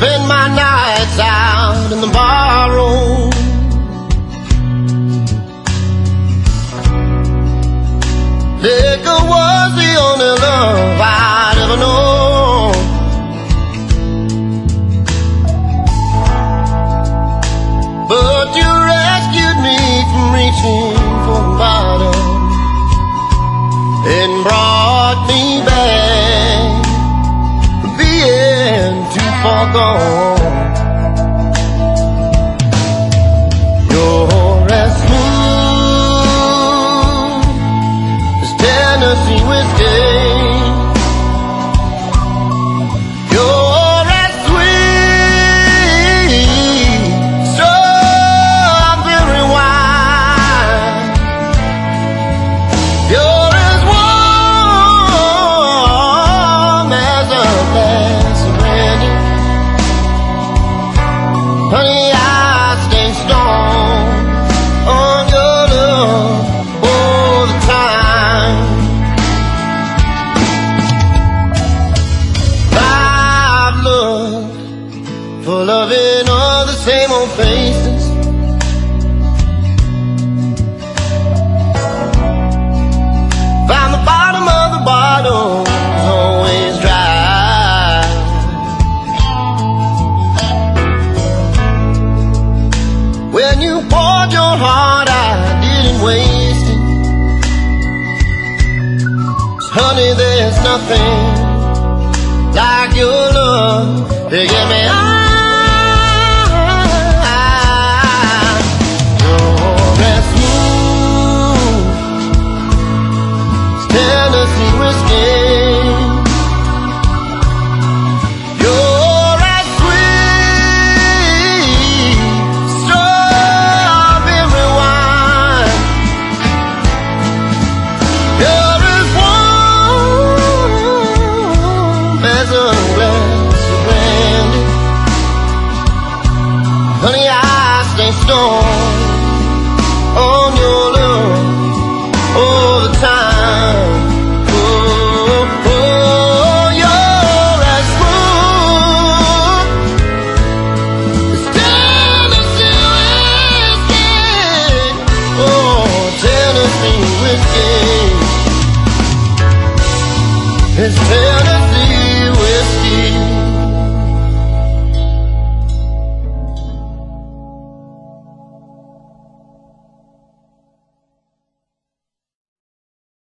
spend my nights out in the barroom. Liquor was the only love I'd ever known. But you rescued me from reaching for the bottom and brought far gone. You're as smooth as Tennessee whiskey. For love in all the same old faces. Found the bottom of the bottle always dry. When you poured your heart, I didn't waste it. 'Cause honey, there's nothing like your love to get me high. Honey, I stay on your love all the time. Oh, oh, you're as as Tennessee whiskey. Oh, Tennessee whiskey. It's Tennessee.